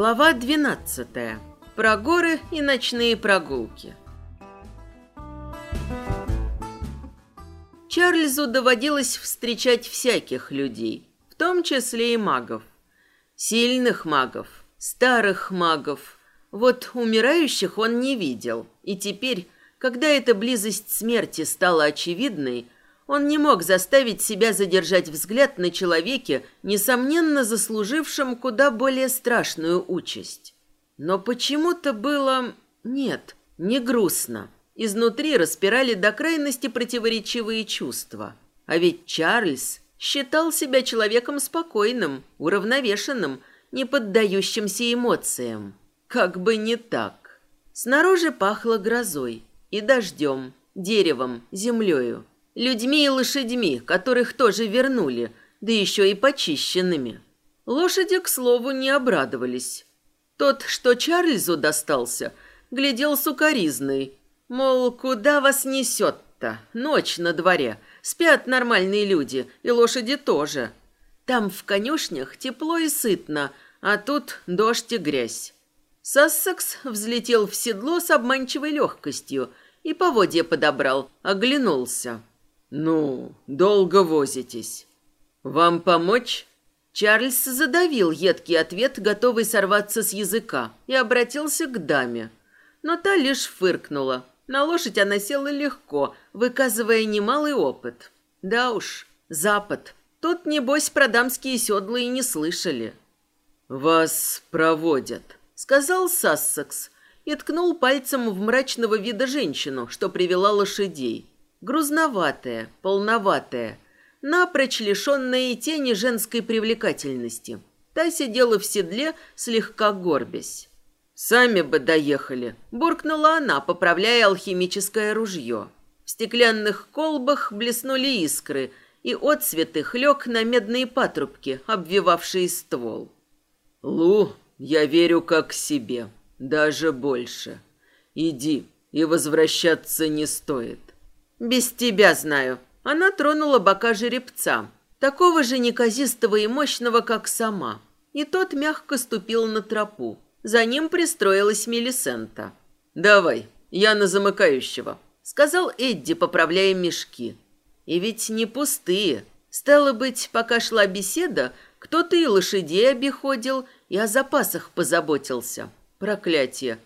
Глава 12. Про горы и ночные прогулки. Чарльзу доводилось встречать всяких людей, в том числе и магов. Сильных магов, старых магов. Вот умирающих он не видел, и теперь, когда эта близость смерти стала очевидной, он не мог заставить себя задержать взгляд на человеке, несомненно заслужившем куда более страшную участь. Но почему-то было... Нет, не грустно. Изнутри распирали до крайности противоречивые чувства. А ведь Чарльз считал себя человеком спокойным, уравновешенным, не поддающимся эмоциям. Как бы не так. Снаружи пахло грозой и дождем, деревом, землею. Людьми и лошадьми, которых тоже вернули, да еще и почищенными. Лошади, к слову, не обрадовались. Тот, что Чарльзу достался, глядел сукоризный. Мол, куда вас несет-то? Ночь на дворе. Спят нормальные люди, и лошади тоже. Там в конюшнях тепло и сытно, а тут дождь и грязь. Сассекс взлетел в седло с обманчивой легкостью и поводья подобрал, оглянулся. «Ну, долго возитесь. Вам помочь?» Чарльз задавил едкий ответ, готовый сорваться с языка, и обратился к даме. Но та лишь фыркнула. На лошадь она села легко, выказывая немалый опыт. Да уж, Запад. Тут, небось, про дамские седла и не слышали. «Вас проводят», — сказал Сассекс и ткнул пальцем в мрачного вида женщину, что привела лошадей. Грузноватая, полноватая, напрочь лишенная и тени женской привлекательности. Та сидела в седле, слегка горбясь. «Сами бы доехали», – буркнула она, поправляя алхимическое ружье. В стеклянных колбах блеснули искры, и отцвет их лег на медные патрубки, обвивавшие ствол. «Лу, я верю как себе, даже больше. Иди, и возвращаться не стоит. «Без тебя знаю». Она тронула бока жеребца, такого же неказистого и мощного, как сама. И тот мягко ступил на тропу. За ним пристроилась Мелисента. «Давай, я на замыкающего», — сказал Эдди, поправляя мешки. И ведь не пустые. Стало быть, пока шла беседа, кто-то и лошадей обиходил, и о запасах позаботился. Проклятие.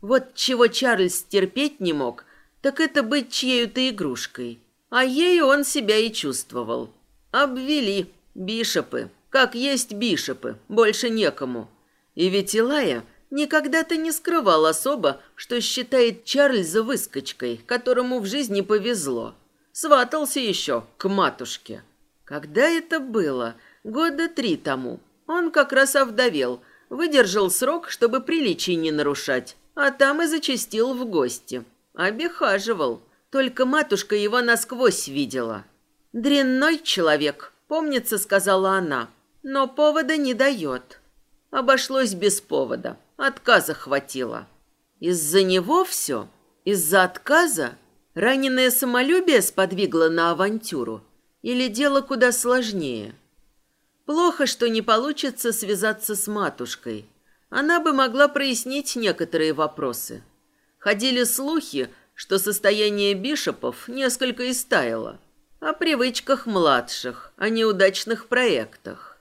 Вот чего Чарльз терпеть не мог, так это быть чьей-то игрушкой. А ею он себя и чувствовал. Обвели. Бишопы. Как есть бишопы. Больше некому. И ведь Илая никогда-то не скрывал особо, что считает Чарльза выскочкой, которому в жизни повезло. Сватался еще к матушке. Когда это было? Года три тому. Он как раз овдовел, выдержал срок, чтобы приличий не нарушать, а там и зачастил в гости. Обихаживал. Только матушка его насквозь видела. «Дрянной человек», — помнится, сказала она, но повода не дает. Обошлось без повода. Отказа хватило. Из-за него все? Из-за отказа? Раненое самолюбие сподвигло на авантюру? Или дело куда сложнее? Плохо, что не получится связаться с матушкой. Она бы могла прояснить некоторые вопросы. Ходили слухи, что состояние бишопов несколько истаяло. О привычках младших, о неудачных проектах.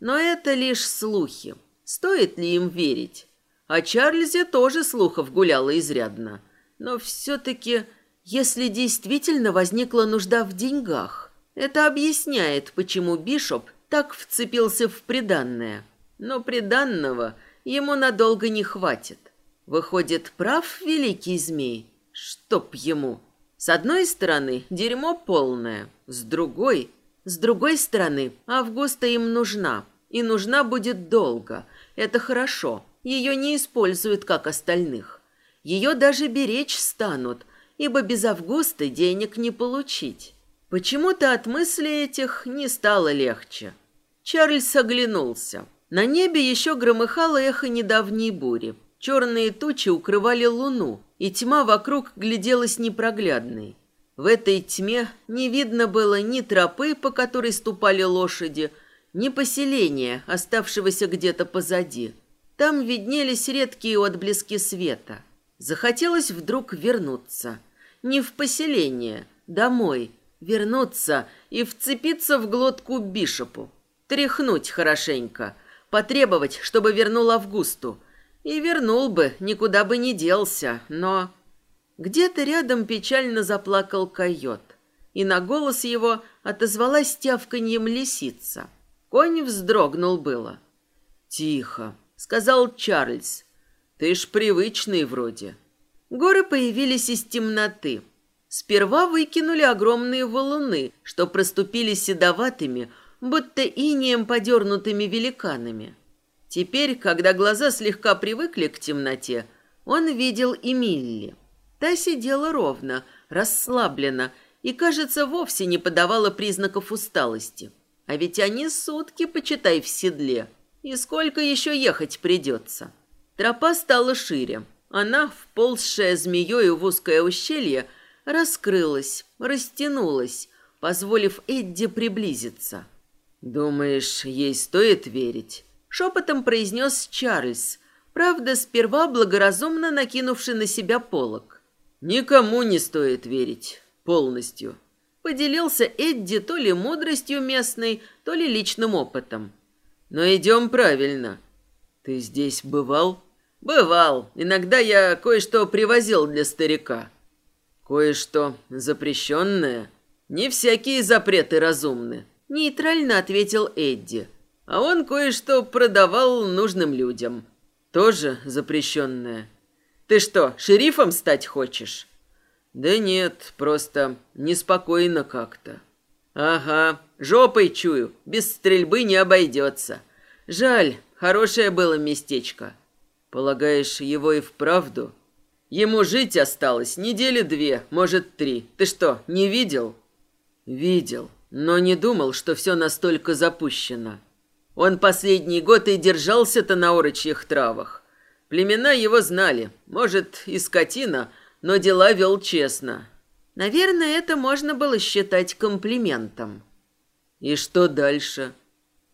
Но это лишь слухи. Стоит ли им верить? О Чарльзе тоже слухов гуляло изрядно. Но все-таки, если действительно возникла нужда в деньгах, это объясняет, почему Бишоп так вцепился в приданное. Но приданного ему надолго не хватит. Выходит, прав великий змей? Чтоб ему. С одной стороны, дерьмо полное. С другой... С другой стороны, Августа им нужна. И нужна будет долго. Это хорошо. Ее не используют, как остальных. Ее даже беречь станут, ибо без Августа денег не получить. Почему-то от мыслей этих не стало легче. Чарльз оглянулся. На небе еще громыхало эхо недавней бури. Черные тучи укрывали луну, и тьма вокруг гляделась непроглядной. В этой тьме не видно было ни тропы, по которой ступали лошади, ни поселения, оставшегося где-то позади. Там виднелись редкие отблески света. Захотелось вдруг вернуться. Не в поселение, домой. Вернуться и вцепиться в глотку Бишопу. Тряхнуть хорошенько. Потребовать, чтобы вернул Августу. И вернул бы, никуда бы не делся, но... Где-то рядом печально заплакал койот. И на голос его отозвалась тявканьем лисица. Конь вздрогнул было. «Тихо», — сказал Чарльз. «Ты ж привычный вроде». Горы появились из темноты. Сперва выкинули огромные валуны, что проступили седоватыми, будто инеем подернутыми великанами. Теперь, когда глаза слегка привыкли к темноте, он видел и Милли. Та сидела ровно, расслабленно и, кажется, вовсе не подавала признаков усталости. А ведь они сутки, почитай, в седле. И сколько еще ехать придется? Тропа стала шире. Она, вползшая змеей в узкое ущелье, раскрылась, растянулась, позволив Эдди приблизиться. «Думаешь, ей стоит верить?» Шепотом произнес Чарльз, правда, сперва благоразумно накинувший на себя полог. «Никому не стоит верить. Полностью». Поделился Эдди то ли мудростью местной, то ли личным опытом. «Но идем правильно. Ты здесь бывал?» «Бывал. Иногда я кое-что привозил для старика». «Кое-что запрещенное?» «Не всякие запреты разумны», — нейтрально ответил Эдди. А он кое-что продавал нужным людям. Тоже запрещенное. Ты что, шерифом стать хочешь? Да нет, просто неспокойно как-то. Ага, жопой чую, без стрельбы не обойдется. Жаль, хорошее было местечко. Полагаешь, его и вправду? Ему жить осталось недели две, может, три. Ты что, не видел? Видел, но не думал, что все настолько запущено. Он последний год и держался-то на орочьих травах. Племена его знали, может, и скотина, но дела вел честно. Наверное, это можно было считать комплиментом. И что дальше?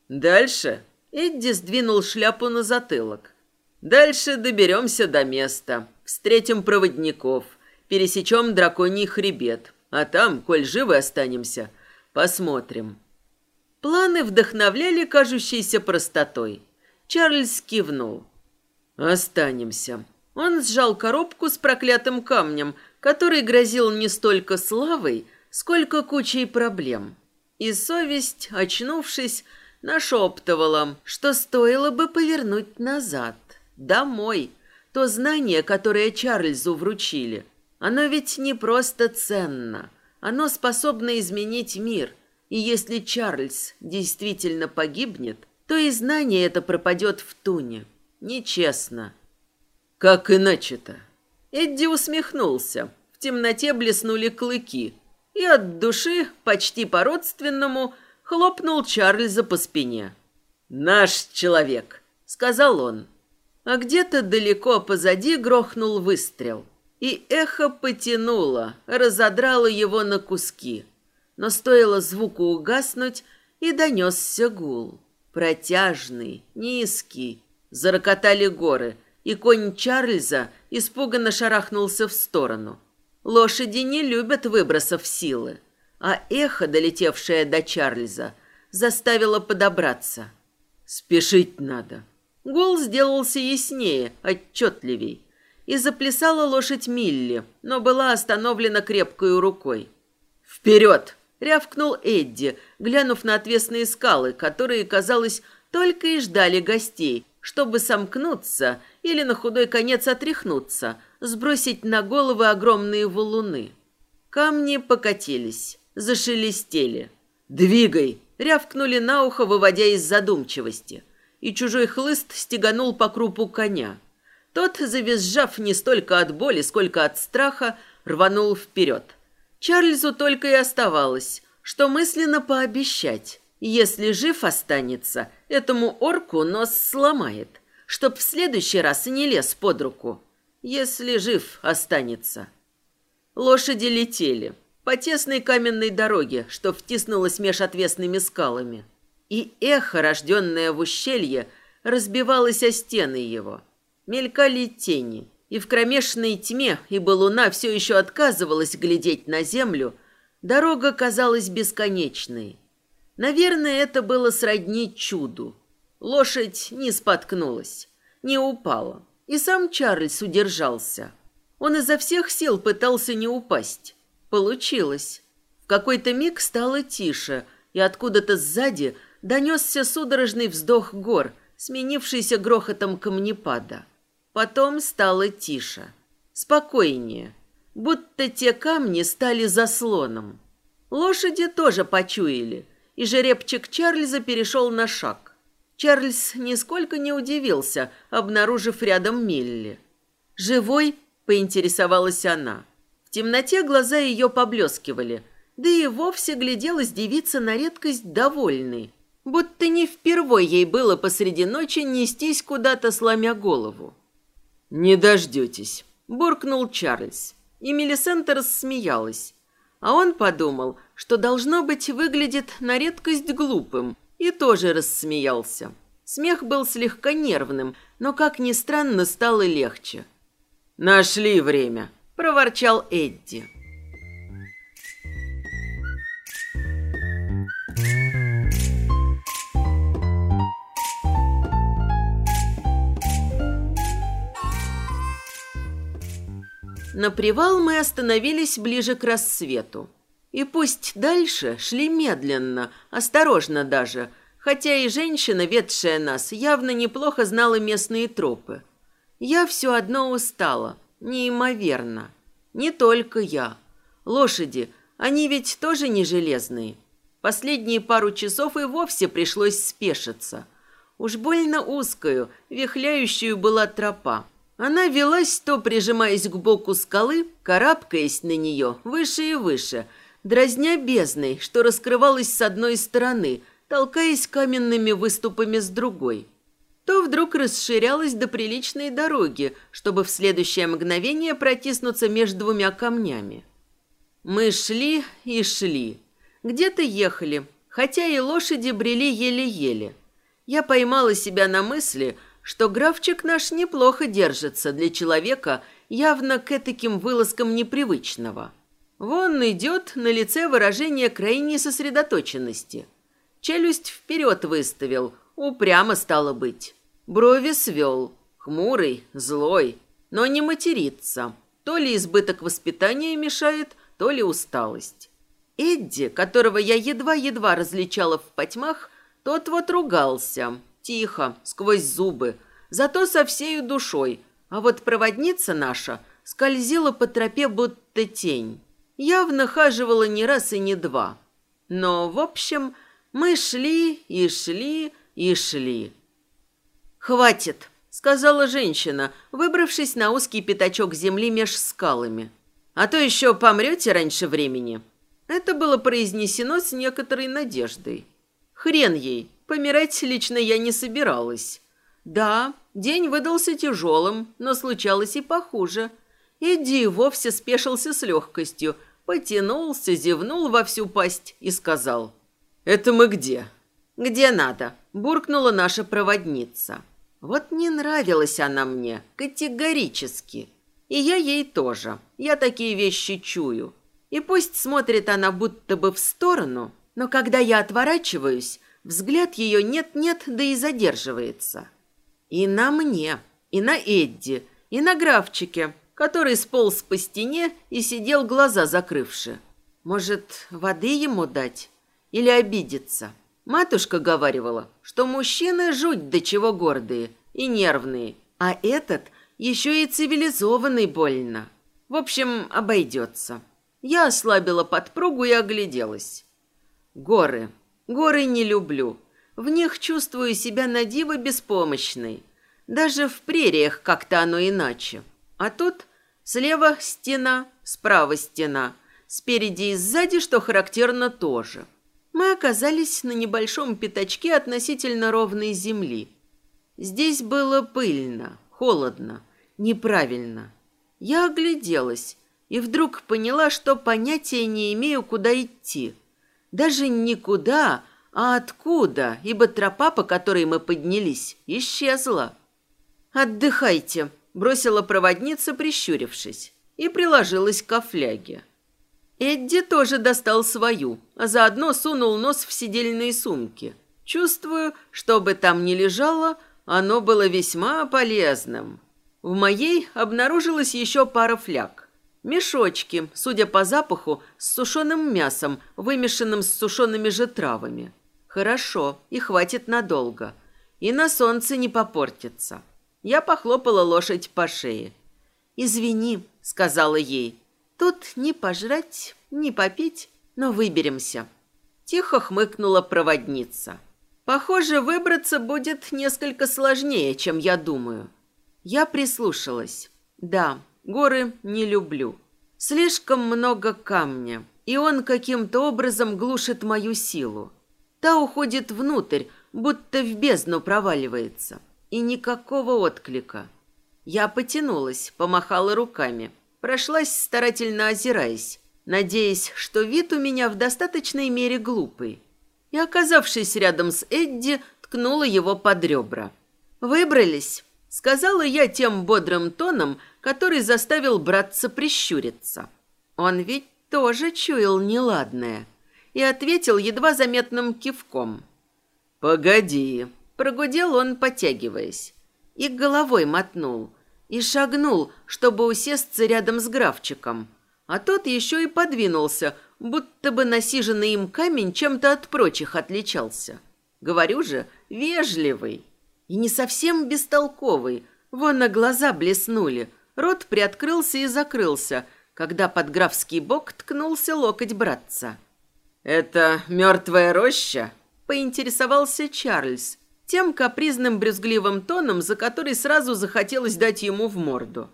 Дальше? Эдди сдвинул шляпу на затылок. Дальше доберемся до места, встретим проводников, пересечем драконий хребет, а там, коль живы останемся, посмотрим. Планы вдохновляли кажущейся простотой. Чарльз кивнул. «Останемся». Он сжал коробку с проклятым камнем, который грозил не столько славой, сколько кучей проблем. И совесть, очнувшись, нашептывала, что стоило бы повернуть назад, домой. То знание, которое Чарльзу вручили, оно ведь не просто ценно, оно способно изменить мир, и если Чарльз действительно погибнет, то и знание это пропадет в туне. Нечестно. Как иначе-то? Эдди усмехнулся. В темноте блеснули клыки. И от души, почти по-родственному, хлопнул Чарльза по спине. «Наш человек», — сказал он. А где-то далеко позади грохнул выстрел. И эхо потянуло, разодрало его на куски но стоило звуку угаснуть, и донесся гул. Протяжный, низкий. Зарокотали горы, и конь Чарльза испуганно шарахнулся в сторону. Лошади не любят выбросов силы, а эхо, долетевшее до Чарльза, заставило подобраться. «Спешить надо». Гул сделался яснее, отчетливей. И заплясала лошадь Милли, но была остановлена крепкой рукой. «Вперед!» Рявкнул Эдди, глянув на отвесные скалы, которые, казалось, только и ждали гостей, чтобы сомкнуться или на худой конец отряхнуться, сбросить на головы огромные валуны. Камни покатились, зашелестели. «Двигай!» — рявкнули на ухо, выводя из задумчивости. И чужой хлыст стеганул по крупу коня. Тот, завизжав не столько от боли, сколько от страха, рванул вперед. Чарльзу только и оставалось, что мысленно пообещать, если жив останется, этому орку нос сломает, чтоб в следующий раз и не лез под руку, если жив останется. Лошади летели по тесной каменной дороге, что втиснулась меж отвесными скалами. И эхо, рожденное в ущелье, разбивалась о стены его. Мелькали тени, и в кромешной тьме, ибо луна все еще отказывалась глядеть на землю, дорога казалась бесконечной. Наверное, это было сродни чуду. Лошадь не споткнулась, не упала, и сам Чарльз удержался. Он изо всех сил пытался не упасть. Получилось. В какой-то миг стало тише, и откуда-то сзади донесся судорожный вздох гор, сменившийся грохотом камнепада. Потом стало тише, спокойнее, будто те камни стали заслоном. Лошади тоже почуяли, и жеребчик Чарльза перешел на шаг. Чарльз нисколько не удивился, обнаружив рядом Милли. «Живой?» – поинтересовалась она. В темноте глаза ее поблескивали, да и вовсе гляделась девица на редкость довольной, будто не впервой ей было посреди ночи нестись куда-то, сломя голову. «Не дождетесь», – буркнул Чарльз. И Мелисента рассмеялась. А он подумал, что, должно быть, выглядит на редкость глупым, и тоже рассмеялся. Смех был слегка нервным, но, как ни странно, стало легче. «Нашли время», – проворчал Эдди. На привал мы остановились ближе к рассвету. И пусть дальше шли медленно, осторожно даже, хотя и женщина, ведшая нас, явно неплохо знала местные тропы. Я все одно устала, неимоверно. Не только я. Лошади, они ведь тоже не железные. Последние пару часов и вовсе пришлось спешиться. Уж больно узкую, вихляющую была тропа. Она велась, то прижимаясь к боку скалы, карабкаясь на нее выше и выше, дразня бездной, что раскрывалась с одной стороны, толкаясь каменными выступами с другой. То вдруг расширялась до приличной дороги, чтобы в следующее мгновение протиснуться между двумя камнями. Мы шли и шли. Где-то ехали, хотя и лошади брели еле-еле. Я поймала себя на мысли – что графчик наш неплохо держится для человека, явно к этаким вылазкам непривычного. Вон идет на лице выражение крайней сосредоточенности. Челюсть вперед выставил, упрямо стало быть. Брови свел, хмурый, злой, но не матерится. То ли избыток воспитания мешает, то ли усталость. Эдди, которого я едва-едва различала в потьмах, тот вот ругался, Тихо, сквозь зубы, зато со всею душой. А вот проводница наша скользила по тропе, будто тень. Явно хаживала не раз и не два. Но, в общем, мы шли и шли и шли. «Хватит», — сказала женщина, выбравшись на узкий пятачок земли меж скалами. «А то еще помрете раньше времени». Это было произнесено с некоторой надеждой. Хрен ей, Помирать лично я не собиралась. Да, день выдался тяжелым, но случалось и похуже. Эдди вовсе спешился с легкостью, потянулся, зевнул во всю пасть и сказал. «Это мы где?» «Где надо», – буркнула наша проводница. Вот не нравилась она мне, категорически. И я ей тоже. Я такие вещи чую. И пусть смотрит она будто бы в сторону, но когда я отворачиваюсь, Взгляд ее нет-нет, да и задерживается. И на мне, и на Эдди, и на графчике, который сполз по стене и сидел глаза закрывши. Может, воды ему дать? Или обидеться? Матушка говаривала, что мужчины жуть до чего гордые и нервные, а этот еще и цивилизованный больно. В общем, обойдется. Я ослабила подпругу и огляделась. Горы. Горы не люблю. В них чувствую себя на диво беспомощной. Даже в прериях как-то оно иначе. А тут слева стена, справа стена, спереди и сзади, что характерно, тоже. Мы оказались на небольшом пятачке относительно ровной земли. Здесь было пыльно, холодно, неправильно. Я огляделась и вдруг поняла, что понятия не имею, куда идти – даже никуда, А откуда? Ибо тропа, по которой мы поднялись, исчезла. «Отдыхайте», – бросила проводница, прищурившись, и приложилась к фляге. Эдди тоже достал свою, а заодно сунул нос в сидельные сумки. Чувствую, что бы там ни лежало, оно было весьма полезным. В моей обнаружилась еще пара фляг. Мешочки, судя по запаху, с сушеным мясом, вымешанным с сушеными же травами. Хорошо, и хватит надолго. И на солнце не попортится. Я похлопала лошадь по шее. «Извини», — сказала ей, — «тут ни пожрать, ни попить, но выберемся». Тихо хмыкнула проводница. «Похоже, выбраться будет несколько сложнее, чем я думаю». Я прислушалась. «Да, горы не люблю. Слишком много камня, и он каким-то образом глушит мою силу. Та уходит внутрь, будто в бездну проваливается и никакого отклика. Я потянулась, помахала руками, прошлась старательно озираясь, надеясь, что вид у меня в достаточной мере глупый. И, оказавшись рядом с Эдди, ткнула его под ребра. «Выбрались», — сказала я тем бодрым тоном, который заставил братца прищуриться. Он ведь тоже чуял неладное и ответил едва заметным кивком. «Погоди», Прогудел он, потягиваясь. И головой мотнул. И шагнул, чтобы усесться рядом с графчиком. А тот еще и подвинулся, будто бы насиженный им камень чем-то от прочих отличался. Говорю же, вежливый. И не совсем бестолковый. Вон на глаза блеснули. Рот приоткрылся и закрылся, когда под графский бок ткнулся локоть братца. «Это мертвая роща?» – поинтересовался Чарльз, тем капризным брюзгливым тоном, за который сразу захотелось дать ему в морду.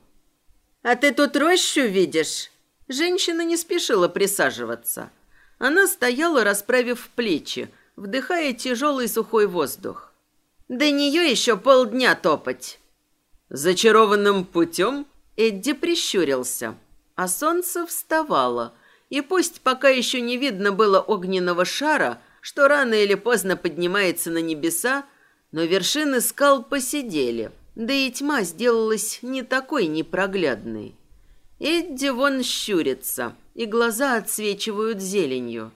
«А ты тут рощу видишь?» Женщина не спешила присаживаться. Она стояла, расправив плечи, вдыхая тяжелый сухой воздух. «До нее еще полдня топать». Зачарованным путем Эдди прищурился, а солнце вставало, и пусть пока еще не видно было огненного шара, что рано или поздно поднимается на небеса, но вершины скал посидели, да и тьма сделалась не такой непроглядной. Эдди вон щурится, и глаза отсвечивают зеленью.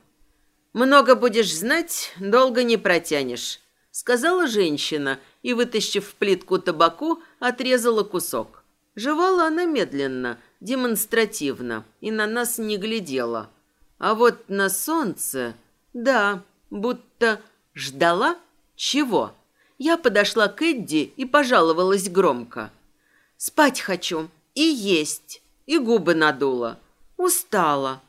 «Много будешь знать, долго не протянешь», — сказала женщина и, вытащив плитку табаку, отрезала кусок. Жевала она медленно, демонстративно, и на нас не глядела. А вот на солнце, да, будто ждала чего? Я подошла к Эдди и пожаловалась громко. «Спать хочу. И есть. И губы надула. Устала».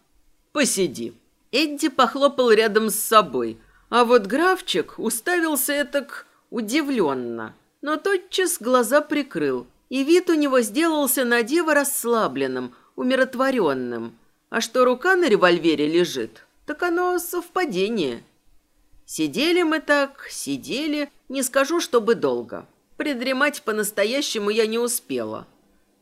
«Посиди». Эдди похлопал рядом с собой, а вот графчик уставился этак удивленно, но тотчас глаза прикрыл, и вид у него сделался на диво расслабленным, умиротворенным. А что рука на револьвере лежит, так оно совпадение. Сидели мы так, сидели, не скажу, чтобы долго. Придремать по-настоящему я не успела.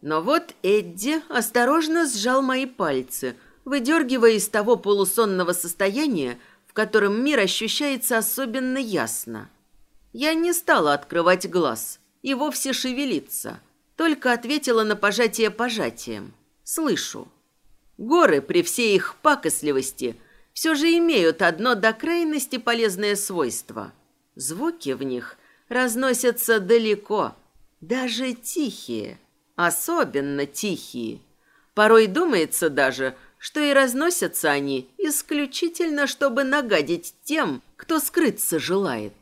Но вот Эдди осторожно сжал мои пальцы, выдергивая из того полусонного состояния, котором мир ощущается особенно ясно. Я не стала открывать глаз и вовсе шевелиться, только ответила на пожатие пожатием. Слышу. Горы при всей их пакостливости – все же имеют одно до крайности полезное свойство. Звуки в них разносятся далеко, даже тихие, особенно тихие. Порой думается даже, что и разносятся они исключительно, чтобы нагадить тем, кто скрыться желает.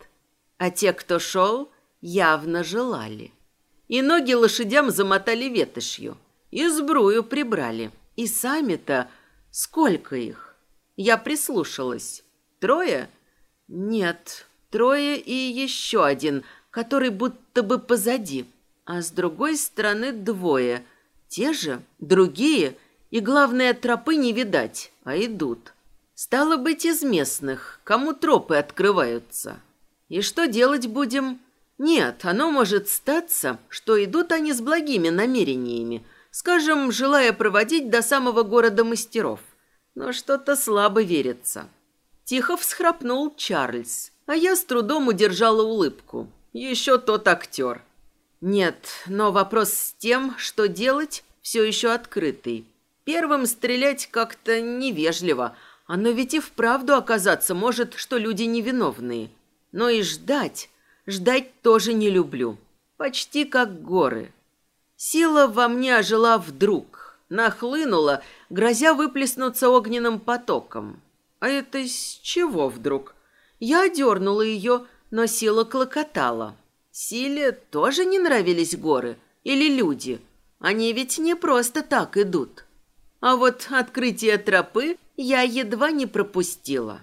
А те, кто шел, явно желали. И ноги лошадям замотали ветошью, и сбрую прибрали. И сами-то сколько их? Я прислушалась. Трое? Нет, трое и еще один, который будто бы позади. А с другой стороны двое. Те же, другие, и главное, тропы не видать, а идут. Стало быть, из местных, кому тропы открываются. И что делать будем? Нет, оно может статься, что идут они с благими намерениями, скажем, желая проводить до самого города мастеров но что-то слабо верится. Тихо всхрапнул Чарльз, а я с трудом удержала улыбку. Еще тот актер. Нет, но вопрос с тем, что делать, все еще открытый. Первым стрелять как-то невежливо, оно ведь и вправду оказаться может, что люди невиновные. Но и ждать, ждать тоже не люблю. Почти как горы. Сила во мне ожила вдруг, нахлынула, грозя выплеснуться огненным потоком. А это с чего вдруг? Я дернула ее, но сила клокотала. Силе тоже не нравились горы или люди. Они ведь не просто так идут. А вот открытие тропы я едва не пропустила.